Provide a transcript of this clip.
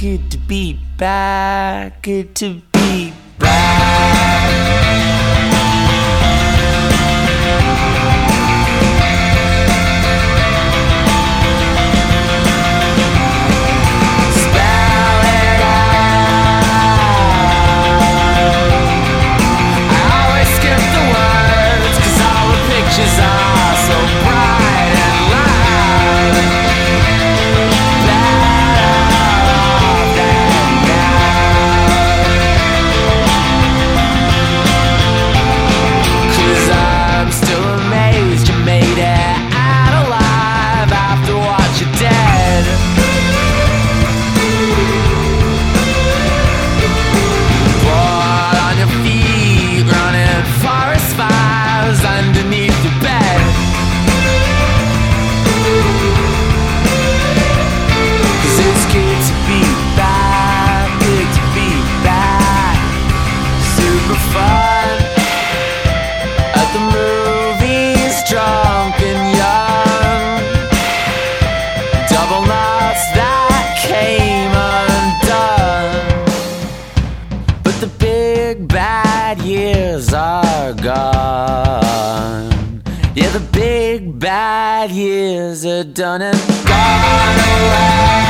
Good to be back. Good to be double knots that came undone. But the big bad years are gone. Yeah, the big bad years are done and gone away.